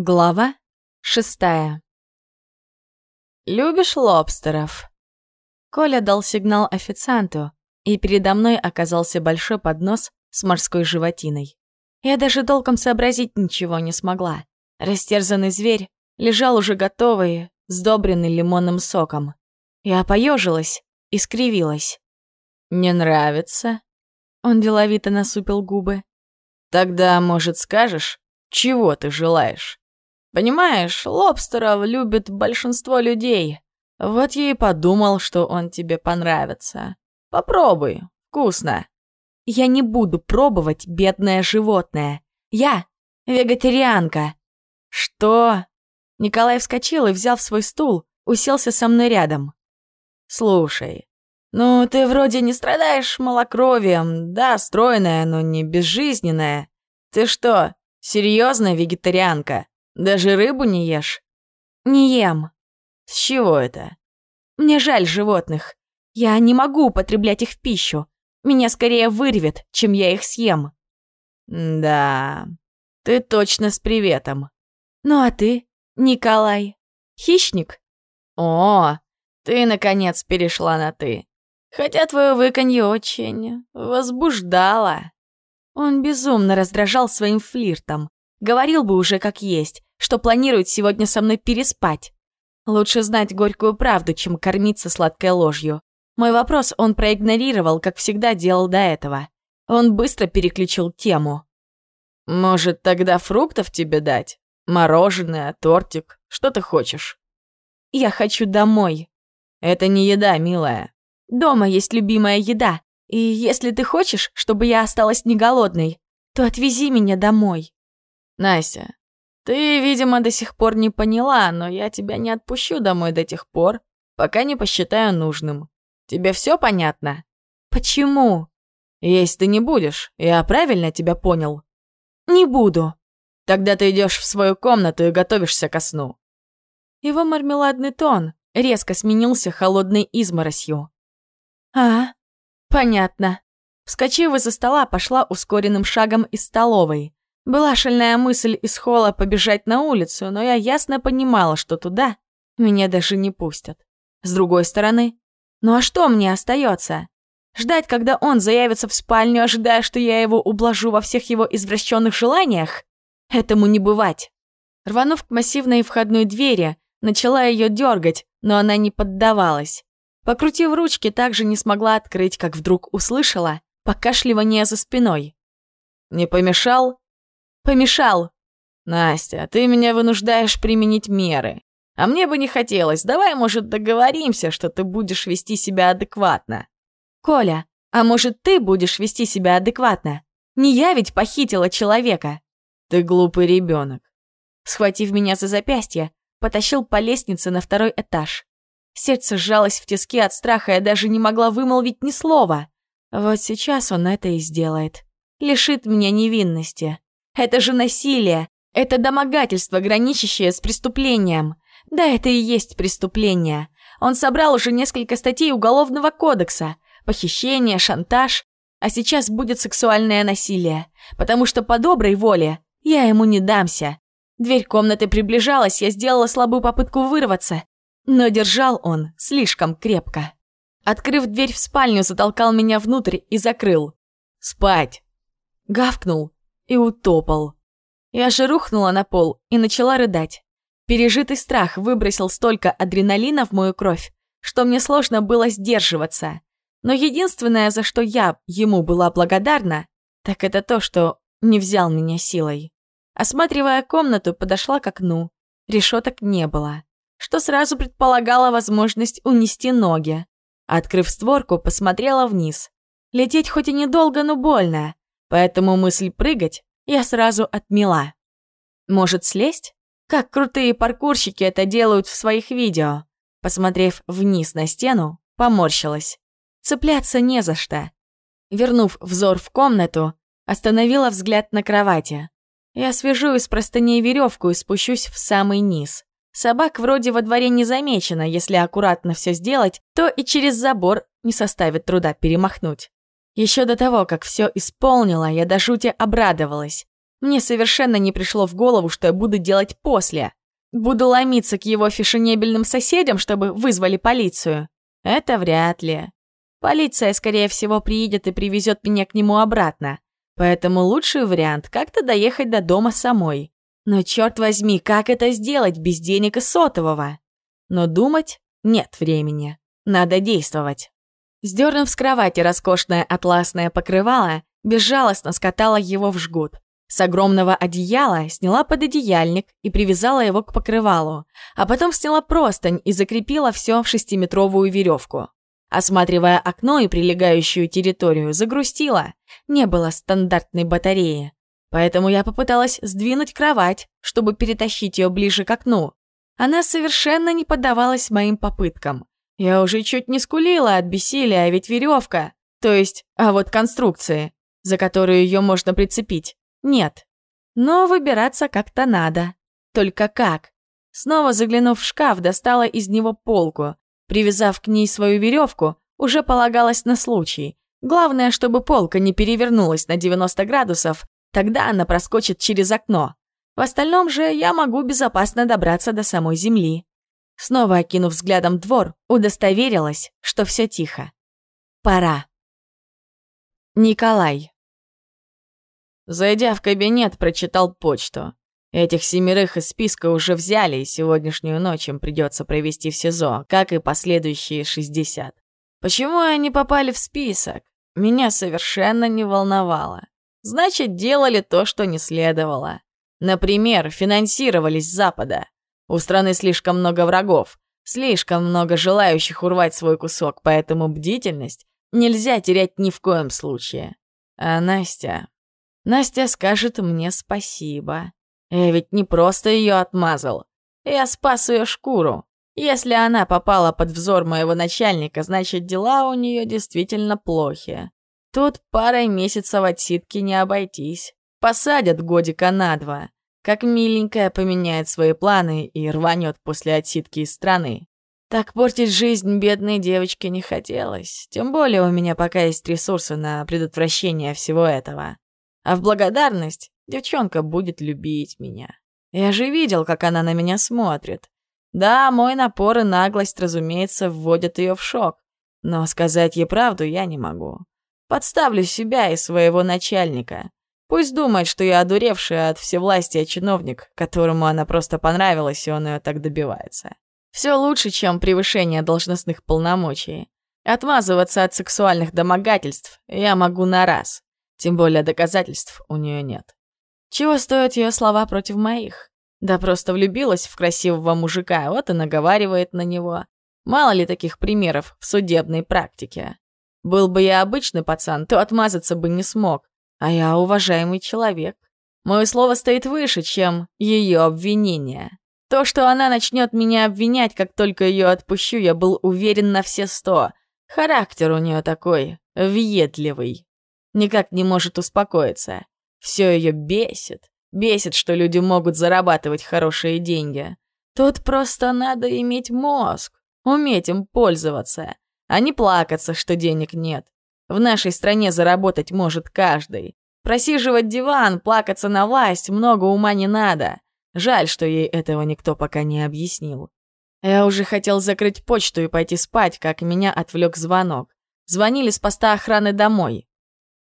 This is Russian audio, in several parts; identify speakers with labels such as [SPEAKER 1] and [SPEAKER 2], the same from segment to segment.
[SPEAKER 1] Глава шестая. «Любишь лобстеров?» Коля дал сигнал официанту, и передо мной оказался большой поднос с морской животиной. Я даже толком сообразить ничего не смогла. Растерзанный зверь лежал уже готовый, сдобренный лимонным соком. Я поежилась и скривилась. «Не нравится?» Он деловито насупил губы. «Тогда, может, скажешь, чего ты желаешь?» Понимаешь, лобстеров любит большинство людей. Вот я и подумал, что он тебе понравится. Попробуй, вкусно. Я не буду пробовать бедное животное. Я вегетарианка. Что? Николай вскочил и, взяв свой стул, уселся со мной рядом. Слушай, ну ты вроде не страдаешь малокровием, да, стройная, но не безжизненная. Ты что, серьезно вегетарианка? Даже рыбу не ешь? Не ем. С чего это? Мне жаль животных. Я не могу употреблять их в пищу. Меня скорее вырвет, чем я их съем. Да, ты точно с приветом. Ну а ты, Николай, хищник? О, ты, наконец, перешла на «ты». Хотя твое выканье очень возбуждало. Он безумно раздражал своим флиртом. Говорил бы уже как есть, что планирует сегодня со мной переспать. Лучше знать горькую правду, чем кормиться сладкой ложью. Мой вопрос он проигнорировал, как всегда делал до этого. Он быстро переключил тему. «Может, тогда фруктов тебе дать? Мороженое, тортик, что ты хочешь?» «Я хочу домой». «Это не еда, милая». «Дома есть любимая еда, и если ты хочешь, чтобы я осталась не голодной, то отвези меня домой». «Настя, ты, видимо, до сих пор не поняла, но я тебя не отпущу домой до тех пор, пока не посчитаю нужным. Тебе все понятно? Почему? Есть ты не будешь, я правильно тебя понял? Не буду. Тогда ты идешь в свою комнату и готовишься ко сну. Его мармеладный тон резко сменился холодной изморосью. А, понятно. Вскочив из-за стола, пошла ускоренным шагом из столовой. Была шальная мысль из холла побежать на улицу, но я ясно понимала, что туда меня даже не пустят. С другой стороны, ну а что мне остается? Ждать, когда он заявится в спальню, ожидая, что я его ублажу во всех его извращенных желаниях? Этому не бывать. Рванув к массивной входной двери, начала ее дергать, но она не поддавалась. Покрутив ручки, также не смогла открыть, как вдруг услышала покашливание за спиной. «Не помешал?» Помешал. Настя, ты меня вынуждаешь применить меры. А мне бы не хотелось. Давай, может, договоримся, что ты будешь вести себя адекватно. Коля, а может, ты будешь вести себя адекватно? Не я ведь похитила человека. Ты глупый ребенок. Схватив меня за запястье, потащил по лестнице на второй этаж. Сердце сжалось в тиски от страха, я даже не могла вымолвить ни слова. Вот сейчас он это и сделает. Лишит меня невинности. Это же насилие. Это домогательство, граничащее с преступлением. Да, это и есть преступление. Он собрал уже несколько статей Уголовного кодекса. Похищение, шантаж. А сейчас будет сексуальное насилие. Потому что по доброй воле я ему не дамся. Дверь комнаты приближалась, я сделала слабую попытку вырваться. Но держал он слишком крепко. Открыв дверь в спальню, затолкал меня внутрь и закрыл. «Спать!» Гавкнул и утопал. Я же рухнула на пол и начала рыдать. Пережитый страх выбросил столько адреналина в мою кровь, что мне сложно было сдерживаться. Но единственное, за что я ему была благодарна, так это то, что не взял меня силой. Осматривая комнату, подошла к окну. Решеток не было, что сразу предполагало возможность унести ноги. Открыв створку, посмотрела вниз. Лететь хоть и недолго, но больно. Поэтому мысль прыгать я сразу отмела. Может, слезть? Как крутые паркурщики это делают в своих видео. Посмотрев вниз на стену, поморщилась. Цепляться не за что. Вернув взор в комнату, остановила взгляд на кровати. Я свяжу из простыней веревку и спущусь в самый низ. Собак вроде во дворе не замечено, если аккуратно все сделать, то и через забор не составит труда перемахнуть. Еще до того, как все исполнила, я до жути обрадовалась. Мне совершенно не пришло в голову, что я буду делать после. Буду ломиться к его фешенебельным соседям, чтобы вызвали полицию. Это вряд ли. Полиция, скорее всего, приедет и привезет меня к нему обратно. Поэтому лучший вариант — как-то доехать до дома самой. Но черт возьми, как это сделать без денег и сотового? Но думать нет времени. Надо действовать. Сдернув с кровати роскошное атласное покрывало, безжалостно скатала его в жгут. С огромного одеяла сняла пододеяльник и привязала его к покрывалу, а потом сняла простынь и закрепила все в шестиметровую веревку. Осматривая окно и прилегающую территорию, загрустила. Не было стандартной батареи. Поэтому я попыталась сдвинуть кровать, чтобы перетащить ее ближе к окну. Она совершенно не поддавалась моим попыткам. Я уже чуть не скулила от бессилия, а ведь веревка, то есть, а вот конструкции, за которую ее можно прицепить, нет. Но выбираться как-то надо. Только как? Снова заглянув в шкаф, достала из него полку. Привязав к ней свою веревку, уже полагалась на случай. Главное, чтобы полка не перевернулась на 90 градусов, тогда она проскочит через окно. В остальном же я могу безопасно добраться до самой земли. Снова окинув взглядом двор, удостоверилась, что все тихо. Пора. Николай. Зайдя в кабинет, прочитал почту. Этих семерых из списка уже взяли, и сегодняшнюю ночь им придется провести в СИЗО, как и последующие 60. Почему они попали в список? Меня совершенно не волновало. Значит, делали то, что не следовало. Например, финансировались с Запада. У страны слишком много врагов, слишком много желающих урвать свой кусок, поэтому бдительность нельзя терять ни в коем случае. А Настя... Настя скажет мне спасибо. Я ведь не просто ее отмазал. Я спас ее шкуру. Если она попала под взор моего начальника, значит, дела у нее действительно плохи. Тут парой месяцев отсидки не обойтись. Посадят годика на два. Как миленькая поменяет свои планы и рванет после отсидки из страны. Так портить жизнь бедной девочке не хотелось. Тем более у меня пока есть ресурсы на предотвращение всего этого. А в благодарность девчонка будет любить меня. Я же видел, как она на меня смотрит. Да, мой напор и наглость, разумеется, вводят ее в шок. Но сказать ей правду я не могу. Подставлю себя и своего начальника. Пусть думает, что я одуревший от всевластия чиновник, которому она просто понравилась, и он ее так добивается. Все лучше, чем превышение должностных полномочий. Отмазываться от сексуальных домогательств я могу на раз. Тем более доказательств у нее нет. Чего стоят ее слова против моих? Да просто влюбилась в красивого мужика, вот и наговаривает на него. Мало ли таких примеров в судебной практике. Был бы я обычный пацан, то отмазаться бы не смог. А я уважаемый человек. Мое слово стоит выше, чем ее обвинение. То, что она начнет меня обвинять, как только ее отпущу, я был уверен на все сто. Характер у нее такой, въедливый никак не может успокоиться. Все ее бесит. Бесит, что люди могут зарабатывать хорошие деньги. Тут просто надо иметь мозг, уметь им пользоваться, а не плакаться, что денег нет. В нашей стране заработать может каждый. Просиживать диван, плакаться на власть много ума не надо. Жаль, что ей этого никто пока не объяснил. Я уже хотел закрыть почту и пойти спать, как меня отвлек звонок. Звонили с поста охраны домой.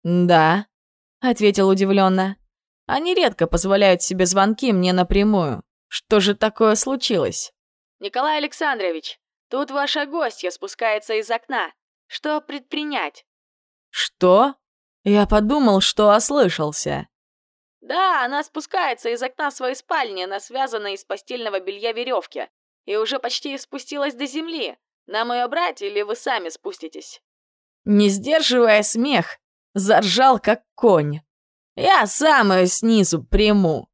[SPEAKER 1] «Да», — ответил удивленно. «Они редко позволяют себе звонки мне напрямую. Что же такое случилось?» «Николай Александрович, тут ваша гостья спускается из окна. Что предпринять?» «Что?» Я подумал, что ослышался. «Да, она спускается из окна своей спальни на связанной из постельного белья веревке и уже почти спустилась до земли. Нам ее брать или вы сами спуститесь?» Не сдерживая смех, заржал как конь. «Я сам ее снизу приму!»